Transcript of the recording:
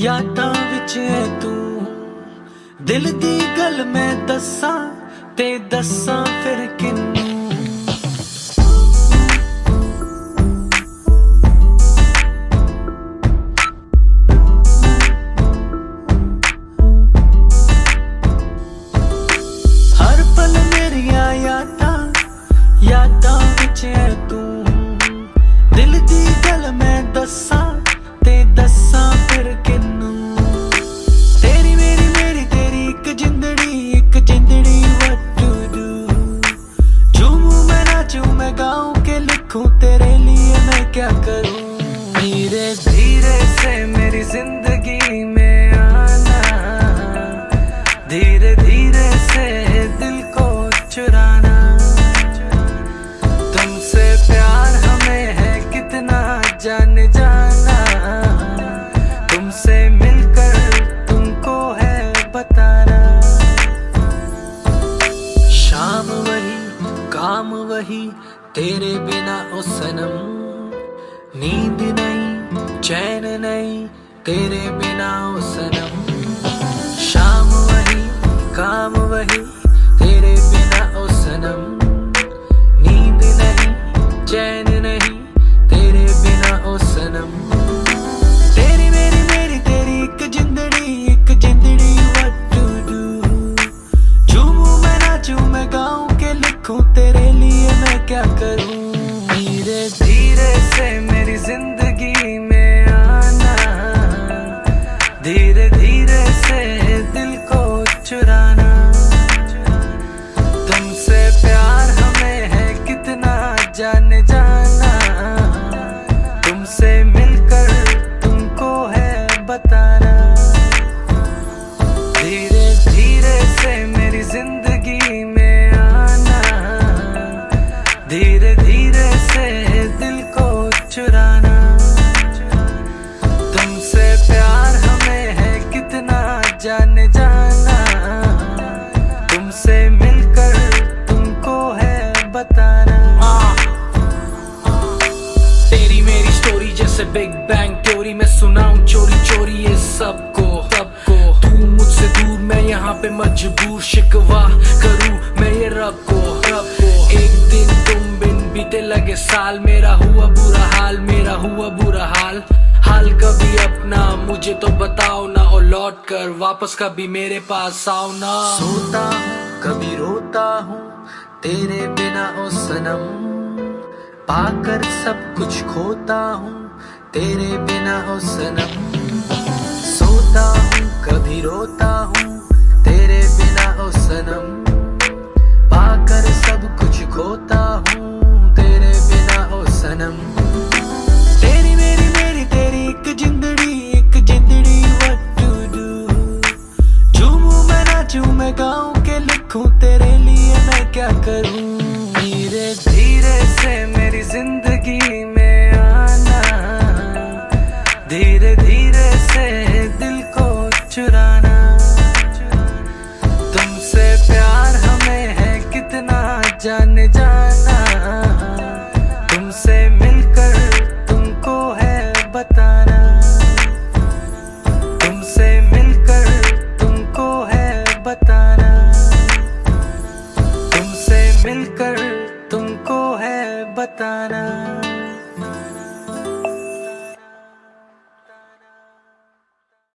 ਯਾਦਾਂ ਵਿੱਚ ਐ ਤੂੰ। ਦਿਲ ਦੀ ਗੱਲ ਮੈਂ ਦੱਸਾਂ ਤੇ ਦੱਸਾਂ ਫਿਰ ਕਿੰਨੂੰ तुमसे मिलकर तुमको है बताना। शाम वही, काम वही, तेरे बिना ओ सनम। नींद नहीं, चैन नहीं, तेरे बिना ओ सनम। शाम वही, काम वही लिए मैं क्या करूँ? धीरे धीरे से मेरी ज़िंदगी में आना। धीरे धीरे से दिल को चुराना। तुमसे प्यार हमें है, कितना जान जाना। तुमसे जान जाना। तुमसे मिलकर तुमको है बताना। आ, तेरी मेरी स्टोरी जैसे बिग बैंग थ्योरी मैं सुनाऊं चोरी चोरी ये सबको सबको। तू मुझसे दूर मैं यहाँ पे मजबूर शिकवा करूँ मैं ये रब को रब को। एक दिन तुम बिन बीते लगे साल मेरा हुआ बुरा हाल मेरा हुआ बुरा हाल। हाल कभी अपना मुझे तो बताओ ना लौट कर वापस कभी मेरे पास आओ ना। सोता हूँ कभी रोता हूँ, तेरे बिना ओ सनम। पाकर सब कुछ खोता हूँ, तेरे बिना ओ सनम। सोता हूँ, कभी रोता हूँ जान जाना। तुमसे मिलकर तुमको है बताना। तुमसे मिलकर तुमको है बताना। तुमसे मिलकर तुमको है बताना।